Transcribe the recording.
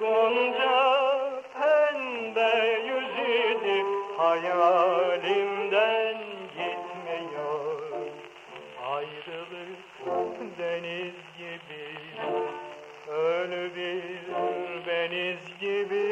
Gonca pembe yüzüdü hayalimden gitmiyor. Ayrılık deniz gibi ölü bir beniz gibi.